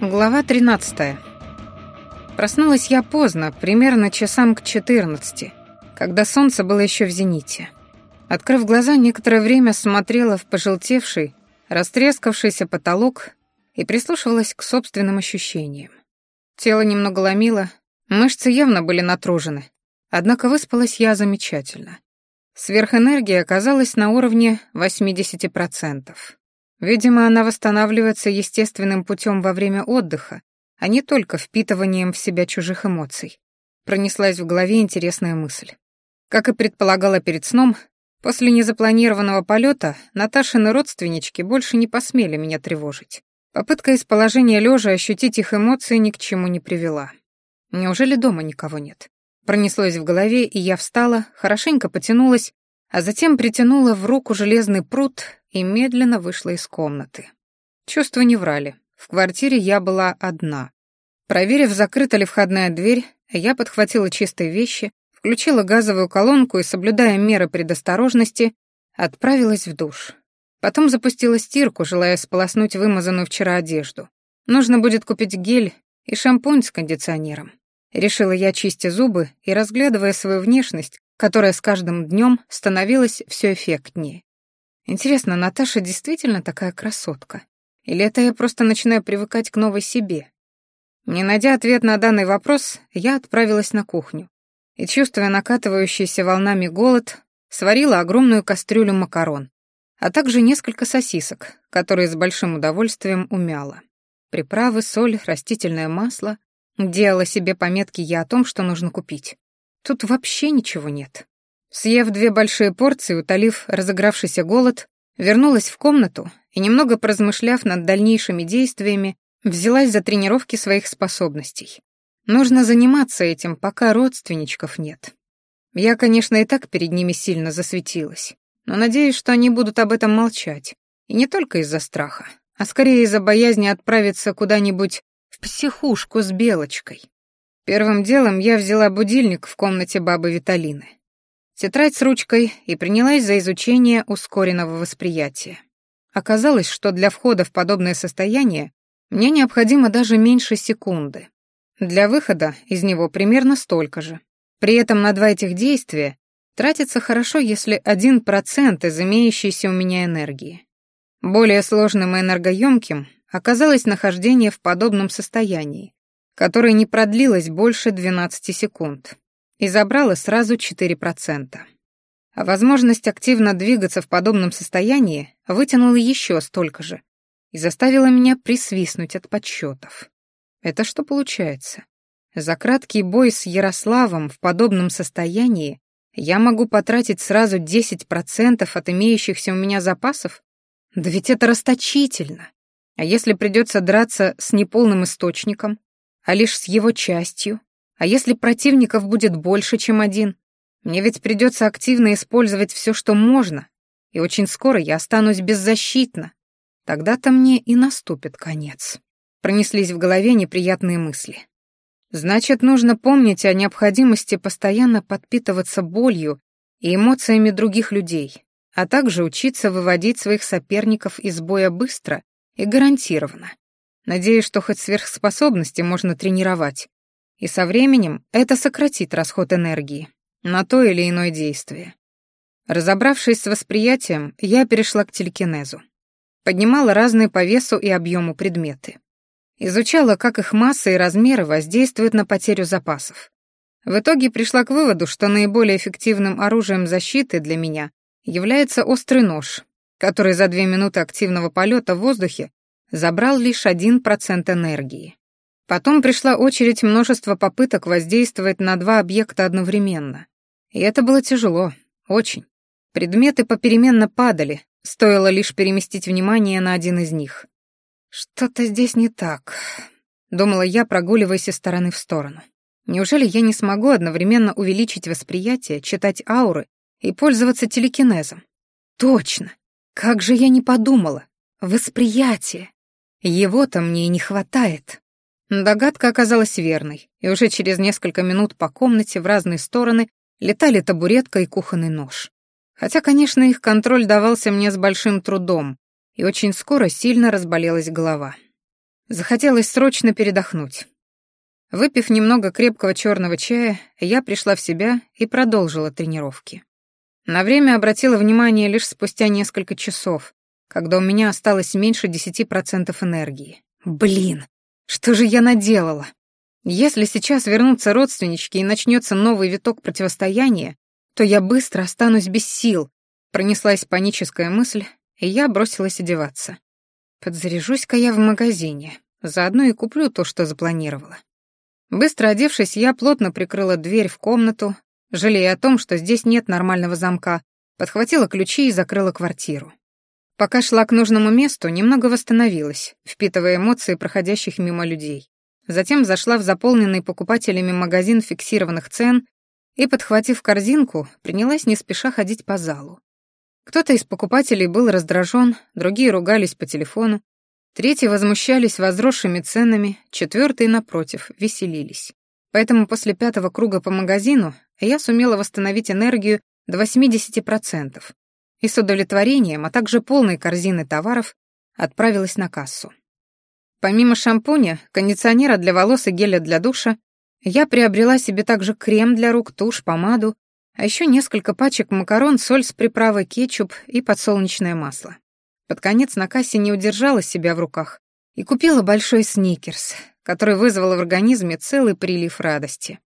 Глава 13. Проснулась я поздно, примерно часам к 14, когда солнце было еще в зените. Открыв глаза, некоторое время смотрела в пожелтевший, растрескавшийся потолок и прислушивалась к собственным ощущениям. Тело немного ломило, мышцы явно были натружены, однако выспалась я замечательно. Сверхэнергия оказалась на уровне 80%. Видимо, она восстанавливается естественным путем во время отдыха, а не только впитыванием в себя чужих эмоций. Пронеслась в голове интересная мысль. Как и предполагала перед сном, после незапланированного полета Наташины родственнички больше не посмели меня тревожить. Попытка из положения лежа ощутить их эмоции ни к чему не привела. Неужели дома никого нет? Пронеслось в голове, и я встала, хорошенько потянулась, а затем притянула в руку железный пруд и медленно вышла из комнаты. Чувства не врали. В квартире я была одна. Проверив, закрыта ли входная дверь, я подхватила чистые вещи, включила газовую колонку и, соблюдая меры предосторожности, отправилась в душ. Потом запустила стирку, желая сполоснуть вымазанную вчера одежду. Нужно будет купить гель и шампунь с кондиционером. Решила я, чистя зубы и разглядывая свою внешность, которая с каждым днем становилась все эффектнее. Интересно, Наташа действительно такая красотка? Или это я просто начинаю привыкать к новой себе? Не найдя ответ на данный вопрос, я отправилась на кухню и, чувствуя накатывающийся волнами голод, сварила огромную кастрюлю макарон, а также несколько сосисок, которые с большим удовольствием умяла. Приправы, соль, растительное масло. Делала себе пометки я о том, что нужно купить. Тут вообще ничего нет. Съев две большие порции, утолив разыгравшийся голод, вернулась в комнату и, немного поразмышляв над дальнейшими действиями, взялась за тренировки своих способностей. Нужно заниматься этим, пока родственничков нет. Я, конечно, и так перед ними сильно засветилась, но надеюсь, что они будут об этом молчать. И не только из-за страха, а скорее из-за боязни отправиться куда-нибудь в психушку с Белочкой. Первым делом я взяла будильник в комнате бабы Виталины тетрадь с ручкой и принялась за изучение ускоренного восприятия. Оказалось, что для входа в подобное состояние мне необходимо даже меньше секунды. Для выхода из него примерно столько же. При этом на два этих действия тратится хорошо, если один процент из имеющейся у меня энергии. Более сложным и энергоемким оказалось нахождение в подобном состоянии, которое не продлилось больше 12 секунд и забрала сразу 4%. А возможность активно двигаться в подобном состоянии вытянула еще столько же и заставила меня присвистнуть от подсчетов. Это что получается? За краткий бой с Ярославом в подобном состоянии я могу потратить сразу 10% от имеющихся у меня запасов? Да ведь это расточительно. А если придется драться с неполным источником, а лишь с его частью, а если противников будет больше, чем один? Мне ведь придется активно использовать все, что можно, и очень скоро я останусь беззащитна. Тогда-то мне и наступит конец. Пронеслись в голове неприятные мысли. Значит, нужно помнить о необходимости постоянно подпитываться болью и эмоциями других людей, а также учиться выводить своих соперников из боя быстро и гарантированно. Надеюсь, что хоть сверхспособности можно тренировать, и со временем это сократит расход энергии на то или иное действие. Разобравшись с восприятием, я перешла к телекинезу. Поднимала разные по весу и объему предметы. Изучала, как их масса и размеры воздействуют на потерю запасов. В итоге пришла к выводу, что наиболее эффективным оружием защиты для меня является острый нож, который за две минуты активного полета в воздухе забрал лишь 1% энергии. Потом пришла очередь множества попыток воздействовать на два объекта одновременно. И это было тяжело, очень. Предметы попеременно падали, стоило лишь переместить внимание на один из них. «Что-то здесь не так», — думала я, прогуливаясь из стороны в сторону. «Неужели я не смогу одновременно увеличить восприятие, читать ауры и пользоваться телекинезом?» «Точно! Как же я не подумала! Восприятие! Его-то мне и не хватает!» Догадка оказалась верной, и уже через несколько минут по комнате в разные стороны летали табуретка и кухонный нож. Хотя, конечно, их контроль давался мне с большим трудом, и очень скоро сильно разболелась голова. Захотелось срочно передохнуть. Выпив немного крепкого черного чая, я пришла в себя и продолжила тренировки. На время обратила внимание лишь спустя несколько часов, когда у меня осталось меньше 10% энергии. Блин, что же я наделала? Если сейчас вернутся родственнички и начнется новый виток противостояния, то я быстро останусь без сил. Пронеслась паническая мысль, и я бросилась одеваться. Подзаряжусь-ка я в магазине, заодно и куплю то, что запланировала. Быстро одевшись, я плотно прикрыла дверь в комнату, жалея о том, что здесь нет нормального замка, подхватила ключи и закрыла квартиру. Пока шла к нужному месту, немного восстановилась, впитывая эмоции проходящих мимо людей. Затем зашла в заполненный покупателями магазин фиксированных цен и, подхватив корзинку, принялась не спеша ходить по залу. Кто-то из покупателей был раздражен, другие ругались по телефону, Третьи возмущались возросшими ценами, четвертые, напротив, веселились. Поэтому после пятого круга по магазину я сумела восстановить энергию до 80% и с удовлетворением, а также полной корзины товаров отправилась на кассу. Помимо шампуня, кондиционера для волос и геля для душа, я приобрела себе также крем для рук, тушь, помаду, а еще несколько пачек макарон, соль с приправой кетчуп и подсолнечное масло. Под конец на кассе не удержала себя в руках и купила большой сникерс, который вызвал в организме целый прилив радости.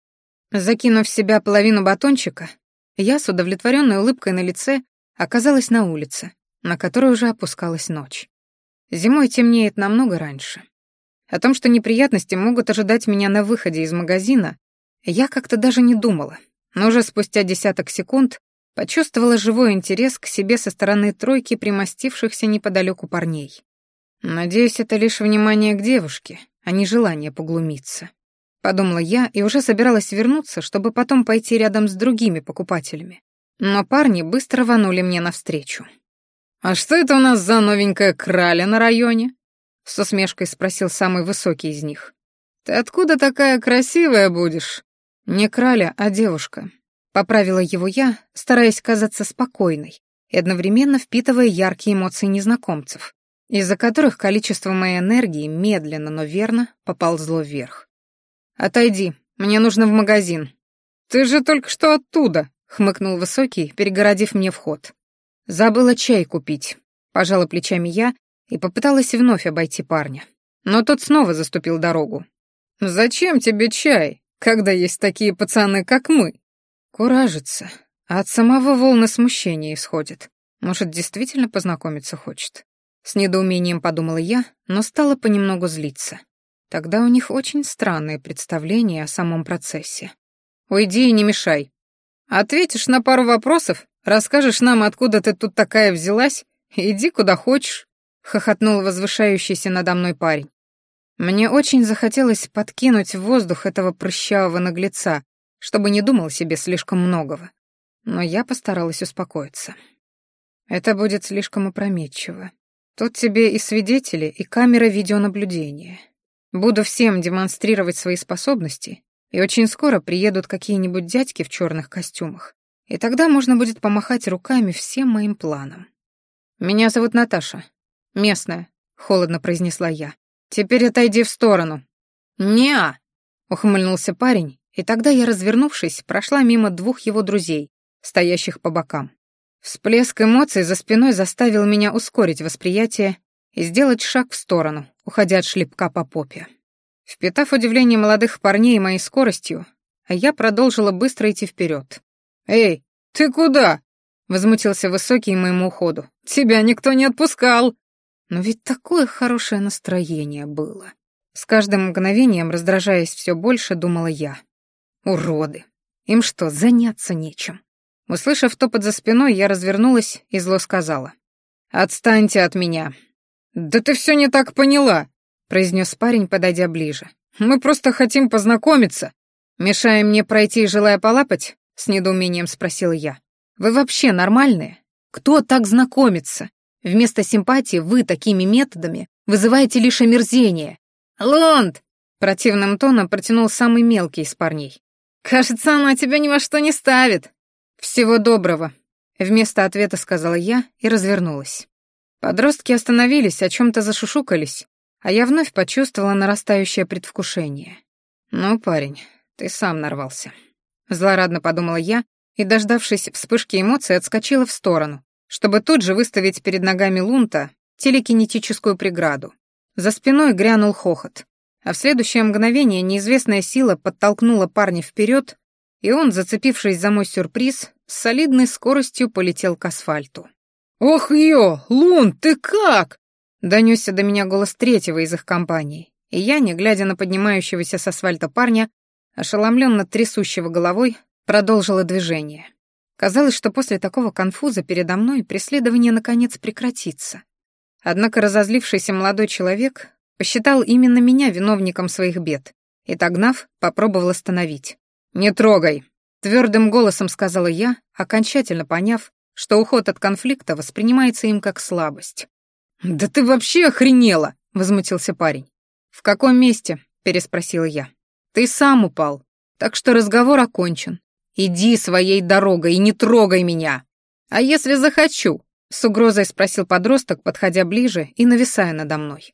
Закинув в себя половину батончика, я с удовлетворенной улыбкой на лице оказалась на улице, на которой уже опускалась ночь. Зимой темнеет намного раньше. О том, что неприятности могут ожидать меня на выходе из магазина, я как-то даже не думала, но уже спустя десяток секунд Почувствовала живой интерес к себе со стороны тройки примостившихся неподалеку парней. Надеюсь, это лишь внимание к девушке, а не желание поглумиться. Подумала я и уже собиралась вернуться, чтобы потом пойти рядом с другими покупателями. Но парни быстро рванули мне навстречу. «А что это у нас за новенькая краля на районе?» — с усмешкой спросил самый высокий из них. «Ты откуда такая красивая будешь?» «Не краля, а девушка», Поправила его я, стараясь казаться спокойной и одновременно впитывая яркие эмоции незнакомцев, из-за которых количество моей энергии медленно, но верно поползло вверх. «Отойди, мне нужно в магазин». «Ты же только что оттуда», — хмыкнул Высокий, перегородив мне вход. «Забыла чай купить», — пожала плечами я и попыталась вновь обойти парня. Но тот снова заступил дорогу. «Зачем тебе чай, когда есть такие пацаны, как мы?» Куражится, а от самого волны смущения исходит. Может, действительно познакомиться хочет. С недоумением подумала я, но стала понемногу злиться. Тогда у них очень странные представления о самом процессе. «Уйди и не мешай. Ответишь на пару вопросов, расскажешь нам, откуда ты тут такая взялась, иди куда хочешь», — хохотнул возвышающийся надо мной парень. Мне очень захотелось подкинуть в воздух этого прыщавого наглеца, чтобы не думал себе слишком многого. Но я постаралась успокоиться. Это будет слишком опрометчиво. Тут тебе и свидетели, и камера видеонаблюдения. Буду всем демонстрировать свои способности, и очень скоро приедут какие-нибудь дядьки в черных костюмах, и тогда можно будет помахать руками всем моим планам. «Меня зовут Наташа. Местная», — холодно произнесла я. «Теперь отойди в сторону». «Не-а», ухмыльнулся парень и тогда я, развернувшись, прошла мимо двух его друзей, стоящих по бокам. Всплеск эмоций за спиной заставил меня ускорить восприятие и сделать шаг в сторону, уходя от шлепка по попе. Впитав удивление молодых парней моей скоростью, я продолжила быстро идти вперед. «Эй, ты куда?» — возмутился высокий моему уходу. «Тебя никто не отпускал!» Но ведь такое хорошее настроение было. С каждым мгновением, раздражаясь все больше, думала я. Уроды. Им что, заняться нечем? Услышав топот за спиной, я развернулась и зло сказала. «Отстаньте от меня». «Да ты все не так поняла», — произнес парень, подойдя ближе. «Мы просто хотим познакомиться». «Мешая мне пройти, желая полапать?» — с недоумением спросила я. «Вы вообще нормальные? Кто так знакомится? Вместо симпатии вы такими методами вызываете лишь омерзение». «Лонд!» — противным тоном протянул самый мелкий из парней. «Кажется, она тебя ни во что не ставит». «Всего доброго», — вместо ответа сказала я и развернулась. Подростки остановились, о чем-то зашушукались, а я вновь почувствовала нарастающее предвкушение. «Ну, парень, ты сам нарвался». Злорадно подумала я и, дождавшись вспышки эмоций, отскочила в сторону, чтобы тут же выставить перед ногами Лунта телекинетическую преграду. За спиной грянул хохот, а в следующее мгновение неизвестная сила подтолкнула парня вперед, и он, зацепившись за мой сюрприз, с солидной скоростью полетел к асфальту. «Ох, ё, Лун, ты как?» Донесся до меня голос третьего из их компании, и я, не глядя на поднимающегося с асфальта парня, ошеломленно трясущего головой, продолжила движение. Казалось, что после такого конфуза передо мной преследование наконец прекратится. Однако разозлившийся молодой человек посчитал именно меня виновником своих бед и, догнав, попробовал остановить. «Не трогай!» — твердым голосом сказала я, окончательно поняв, что уход от конфликта воспринимается им как слабость. «Да ты вообще охренела!» — возмутился парень. «В каком месте?» — переспросила я. «Ты сам упал, так что разговор окончен. Иди своей дорогой и не трогай меня!» «А если захочу?» — с угрозой спросил подросток, подходя ближе и нависая надо мной.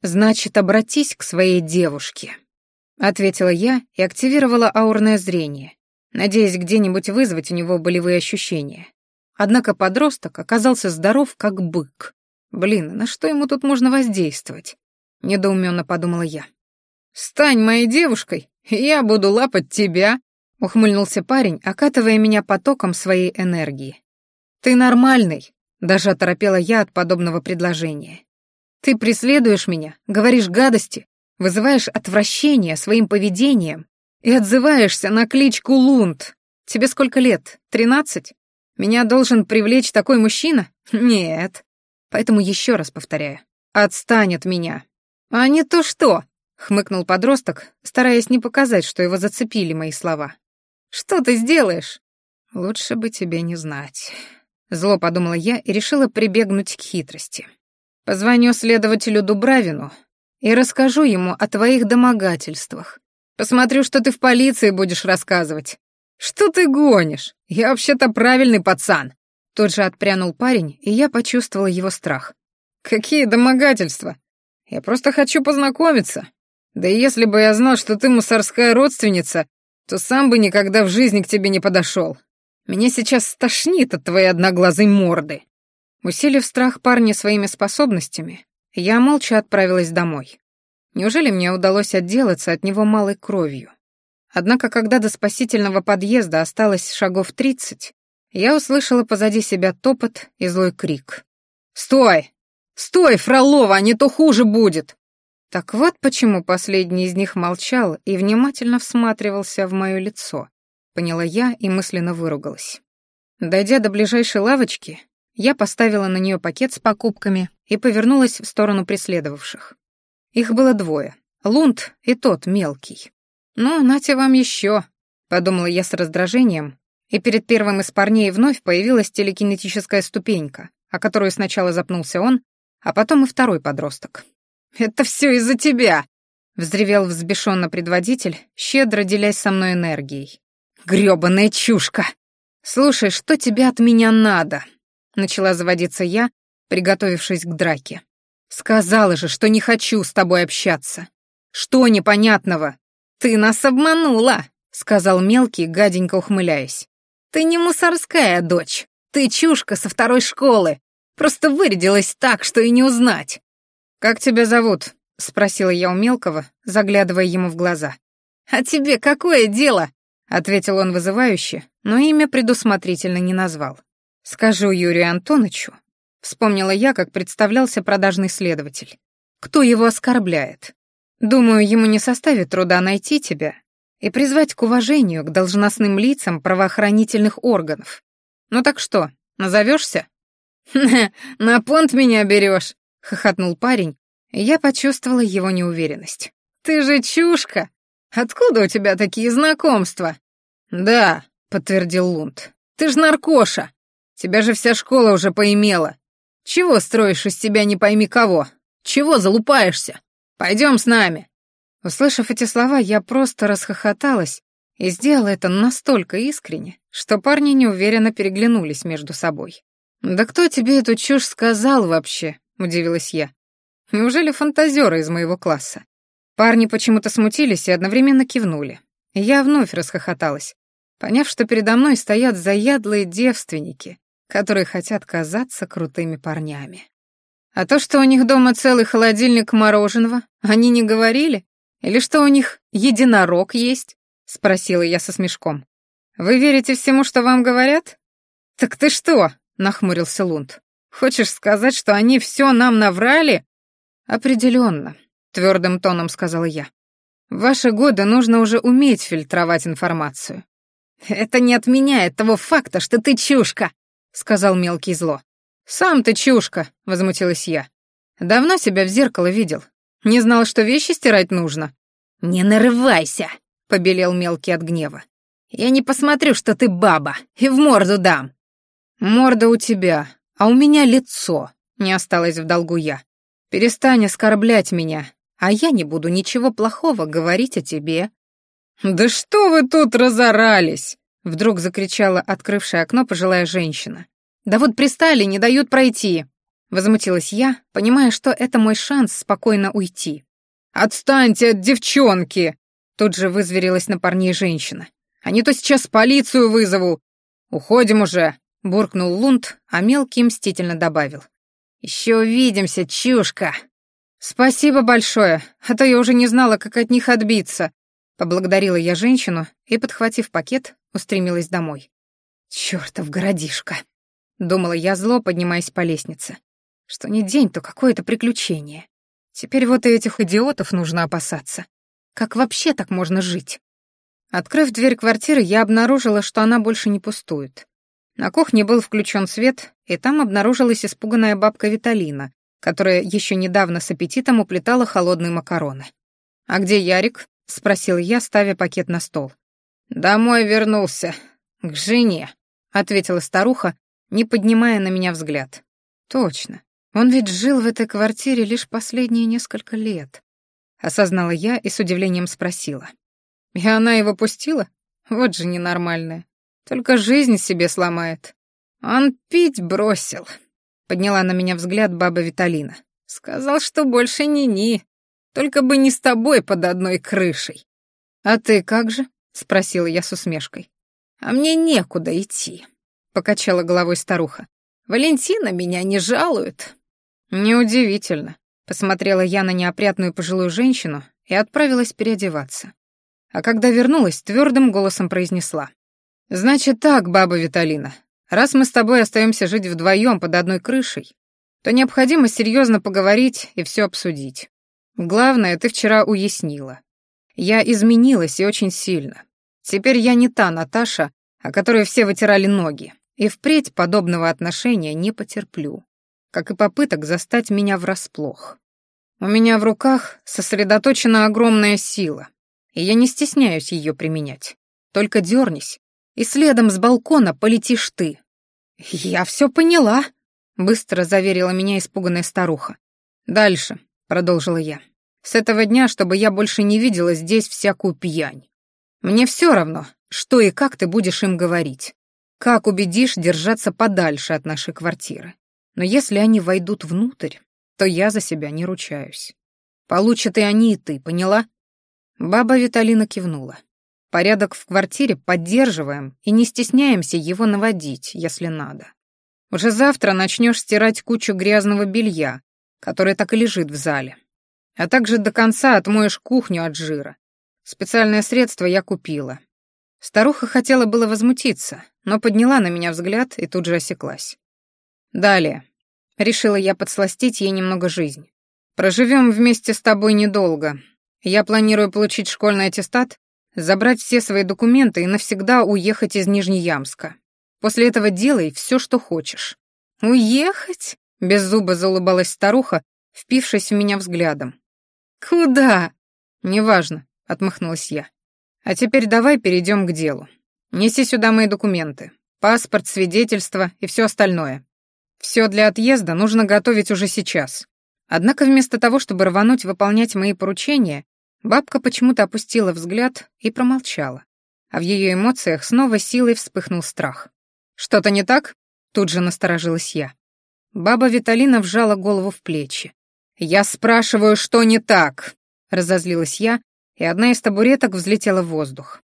«Значит, обратись к своей девушке», — ответила я и активировала аурное зрение, надеясь где-нибудь вызвать у него болевые ощущения. Однако подросток оказался здоров, как бык. Блин, на что ему тут можно воздействовать? Недоуменно подумала я. «Стань моей девушкой, и я буду лапать тебя», — ухмыльнулся парень, окатывая меня потоком своей энергии. «Ты нормальный», — даже оторопела я от подобного предложения. «Ты преследуешь меня, говоришь гадости, вызываешь отвращение своим поведением и отзываешься на кличку Лунд. Тебе сколько лет? Тринадцать? Меня должен привлечь такой мужчина? Нет. Поэтому еще раз повторяю. Отстань от меня. А не то что, хмыкнул подросток, стараясь не показать, что его зацепили мои слова. Что ты сделаешь? Лучше бы тебе не знать. Зло подумала я и решила прибегнуть к хитрости. Позвоню следователю Дубравину и расскажу ему о твоих домогательствах. Посмотрю, что ты в полиции будешь рассказывать. Что ты гонишь? Я вообще-то правильный пацан. Тут же отпрянул парень, и я почувствовала его страх. «Какие домогательства? Я просто хочу познакомиться. Да и если бы я знал, что ты мусорская родственница, то сам бы никогда в жизни к тебе не подошел. Меня сейчас стошнит от твоей одноглазой морды». Усилив страх парня своими способностями, я молча отправилась домой. Неужели мне удалось отделаться от него малой кровью? Однако, когда до спасительного подъезда осталось шагов тридцать, я услышала позади себя топот и злой крик. «Стой! Стой, Фролова, а не то хуже будет!» Так вот почему последний из них молчал и внимательно всматривался в мое лицо. Поняла я и мысленно выругалась. Дойдя до ближайшей лавочки, я поставила на нее пакет с покупками и повернулась в сторону преследовавших. Их было двое — Лунд и тот мелкий. «Ну, нате вам еще», — подумала я с раздражением, и перед первым из парней вновь появилась телекинетическая ступенька, о которую сначала запнулся он, а потом и второй подросток. «Это все из-за тебя!» — взревел взбешенно предводитель, щедро делясь со мной энергией. «Грёбаная чушка! Слушай, что тебе от меня надо?» — начала заводиться я, приготовившись к драке. «Сказала же, что не хочу с тобой общаться. Что непонятного? Ты нас обманула!» — сказал мелкий, гаденько ухмыляясь. Ты не мусорская дочь. Ты чушка со второй школы. Просто вырядилась так, что и не узнать. Как тебя зовут? спросила я у мелкого, заглядывая ему в глаза. А тебе какое дело? ответил он вызывающе, но имя предусмотрительно не назвал. Скажу Юрию Антоновичу. Вспомнила я, как представлялся продажный следователь. Кто его оскорбляет? Думаю, ему не составит труда найти тебя и призвать к уважению к должностным лицам правоохранительных органов. Ну так что, назовешься? «На понт меня берешь», — хохотнул парень, и я почувствовала его неуверенность. «Ты же чушка! Откуда у тебя такие знакомства?» «Да», — подтвердил Лунд, — «ты ж наркоша! Тебя же вся школа уже поимела. Чего строишь из себя не пойми кого? Чего залупаешься? Пойдем с нами!» Услышав эти слова, я просто расхохоталась и сделала это настолько искренне, что парни неуверенно переглянулись между собой. «Да кто тебе эту чушь сказал вообще?» — удивилась я. Неужели фантазеры из моего класса? Парни почему-то смутились и одновременно кивнули. Я вновь расхохоталась, поняв, что передо мной стоят заядлые девственники, которые хотят казаться крутыми парнями. А то, что у них дома целый холодильник мороженого, они не говорили? Или что у них единорог есть? Спросила я со смешком. Вы верите всему, что вам говорят? Так ты что? Нахмурился Лунд. Хочешь сказать, что они все нам наврали? Определенно, твердым тоном сказала я. В ваши годы нужно уже уметь фильтровать информацию. Это не отменяет того факта, что ты чушка, сказал мелкий зло. «Сам ты чушка», — возмутилась я. «Давно себя в зеркало видел. Не знал, что вещи стирать нужно». «Не нарывайся», — побелел мелкий от гнева. «Я не посмотрю, что ты баба, и в морду дам». «Морда у тебя, а у меня лицо», — не осталось в долгу я. «Перестань оскорблять меня, а я не буду ничего плохого говорить о тебе». «Да что вы тут разорались?» — вдруг закричала открывшая окно пожилая женщина. «Да вот пристали, не дают пройти!» Возмутилась я, понимая, что это мой шанс спокойно уйти. «Отстаньте от девчонки!» Тут же вызверилась на парней женщина. «А не то сейчас полицию вызову!» «Уходим уже!» — буркнул Лунд, а мелкий мстительно добавил. «Еще увидимся, чушка!» «Спасибо большое, а то я уже не знала, как от них отбиться!» Поблагодарила я женщину и, подхватив пакет, устремилась домой. «Чёртов городишко!» Думала я зло, поднимаясь по лестнице. Что не день, то какое-то приключение. Теперь вот и этих идиотов нужно опасаться. Как вообще так можно жить? Открыв дверь квартиры, я обнаружила, что она больше не пустует. На кухне был включен свет, и там обнаружилась испуганная бабка Виталина, которая еще недавно с аппетитом уплетала холодные макароны. «А где Ярик?» — спросил я, ставя пакет на стол. «Домой вернулся. К жене», — ответила старуха, не поднимая на меня взгляд. Точно. Он ведь жил в этой квартире лишь последние несколько лет. Осознала я и с удивлением спросила. И она его пустила? Вот же ненормальная. Только жизнь себе сломает. Он пить бросил. Подняла на меня взгляд баба Виталина. Сказал, что больше ни-ни. Только бы не с тобой под одной крышей. А ты как же? Спросила я с усмешкой. А мне некуда идти покачала головой старуха. Валентина меня не жалует. Неудивительно, посмотрела я на неопрятную пожилую женщину и отправилась переодеваться. А когда вернулась, твердым голосом произнесла: "Значит так, баба Виталина, раз мы с тобой остаемся жить вдвоем под одной крышей, то необходимо серьезно поговорить и все обсудить. Главное, ты вчера уяснила. Я изменилась и очень сильно. Теперь я не та Наташа, о которой все вытирали ноги. И впредь подобного отношения не потерплю, как и попыток застать меня врасплох. У меня в руках сосредоточена огромная сила, и я не стесняюсь ее применять. Только дернись, и следом с балкона полетишь ты. Я все поняла, быстро заверила меня испуганная старуха. Дальше, продолжила я. С этого дня, чтобы я больше не видела здесь всякую пьянь. Мне все равно, что и как ты будешь им говорить. Как убедишь держаться подальше от нашей квартиры? Но если они войдут внутрь, то я за себя не ручаюсь. Получат и они, и ты, поняла? Баба Виталина кивнула. Порядок в квартире поддерживаем и не стесняемся его наводить, если надо. Уже завтра начнешь стирать кучу грязного белья, которое так и лежит в зале. А также до конца отмоешь кухню от жира. Специальное средство я купила. Старуха хотела было возмутиться, но подняла на меня взгляд и тут же осеклась. Далее. Решила я подсластить ей немного жизнь. Проживем вместе с тобой недолго. Я планирую получить школьный аттестат, забрать все свои документы и навсегда уехать из Нижнеямска. После этого делай все, что хочешь. Уехать? Без зуба заулыбалась старуха, впившись в меня взглядом. Куда? Неважно, отмахнулась я. А теперь давай перейдем к делу. Неси сюда мои документы. Паспорт, свидетельство и все остальное. Все для отъезда нужно готовить уже сейчас. Однако вместо того, чтобы рвануть выполнять мои поручения, бабка почему-то опустила взгляд и промолчала. А в ее эмоциях снова силой вспыхнул страх. «Что-то не так?» — тут же насторожилась я. Баба Виталина вжала голову в плечи. «Я спрашиваю, что не так?» — разозлилась я, и одна из табуреток взлетела в воздух.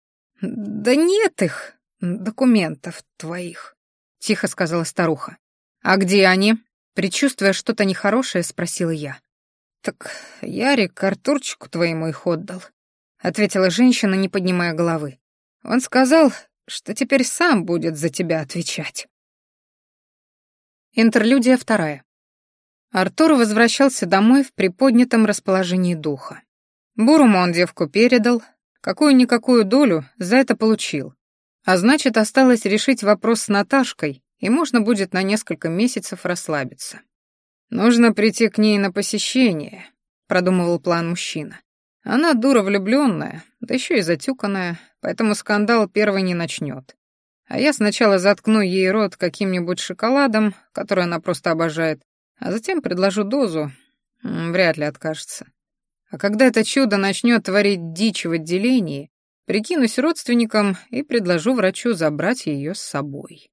«Да нет их, документов твоих», — тихо сказала старуха. «А где они?» Предчувствуя что-то нехорошее, спросила я. «Так Ярик Артурчику твоему их отдал», — ответила женщина, не поднимая головы. «Он сказал, что теперь сам будет за тебя отвечать». Интерлюдия вторая. Артур возвращался домой в приподнятом расположении духа. Буруму он девку передал, какую-никакую долю за это получил. А значит, осталось решить вопрос с Наташкой, и можно будет на несколько месяцев расслабиться. «Нужно прийти к ней на посещение», — продумывал план мужчина. «Она дура влюбленная, да еще и затюканная, поэтому скандал первый не начнет. А я сначала заткну ей рот каким-нибудь шоколадом, который она просто обожает, а затем предложу дозу, вряд ли откажется. А когда это чудо начнет творить дичь в отделении, прикинусь родственникам и предложу врачу забрать ее с собой.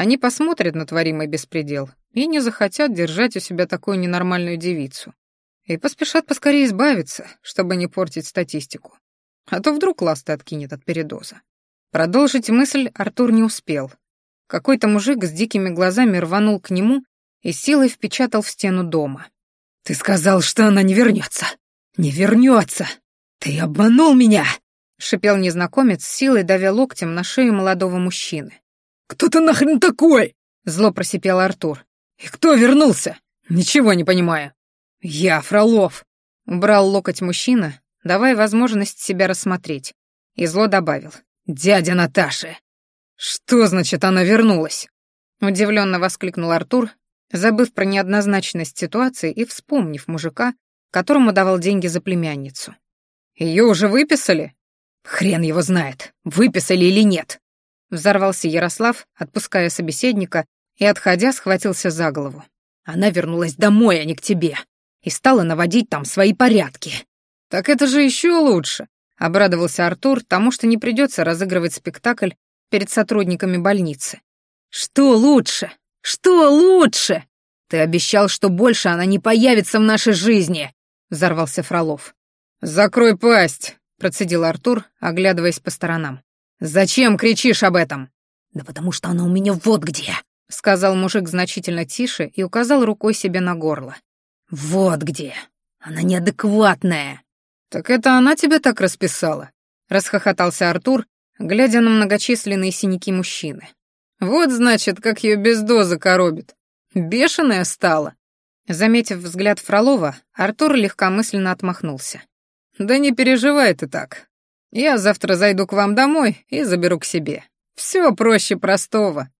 Они посмотрят на творимый беспредел и не захотят держать у себя такую ненормальную девицу. И поспешат поскорее избавиться, чтобы не портить статистику. А то вдруг ласты откинет от передоза. Продолжить мысль Артур не успел. Какой-то мужик с дикими глазами рванул к нему и силой впечатал в стену дома. «Ты сказал, что она не вернется! Не вернется! Ты обманул меня!» — шипел незнакомец, силой давя локтем на шею молодого мужчины. «Кто ты нахрен такой?» — зло просипел Артур. «И кто вернулся? Ничего не понимаю». «Я Фролов», — убрал локоть мужчина, давая возможность себя рассмотреть, и зло добавил. «Дядя Наташи». «Что значит, она вернулась?» Удивленно воскликнул Артур, забыв про неоднозначность ситуации и вспомнив мужика, которому давал деньги за племянницу. Ее уже выписали? Хрен его знает, выписали или нет. Взорвался Ярослав, отпуская собеседника, и, отходя, схватился за голову. Она вернулась домой, а не к тебе, и стала наводить там свои порядки. Так это же еще лучше, обрадовался Артур тому, что не придется разыгрывать спектакль перед сотрудниками больницы. Что лучше? Что лучше? Ты обещал, что больше она не появится в нашей жизни, взорвался Фролов. Закрой пасть, процедил Артур, оглядываясь по сторонам. Зачем кричишь об этом? Да потому что она у меня вот где, сказал мужик значительно тише и указал рукой себе на горло. Вот где. Она неадекватная. Так это она тебя так расписала? расхохотался Артур, глядя на многочисленные синяки мужчины. Вот, значит, как ее без дозы коробит. Бешеная стала. Заметив взгляд Фролова, Артур легкомысленно отмахнулся. «Да не переживай ты так. Я завтра зайду к вам домой и заберу к себе. Все проще простого».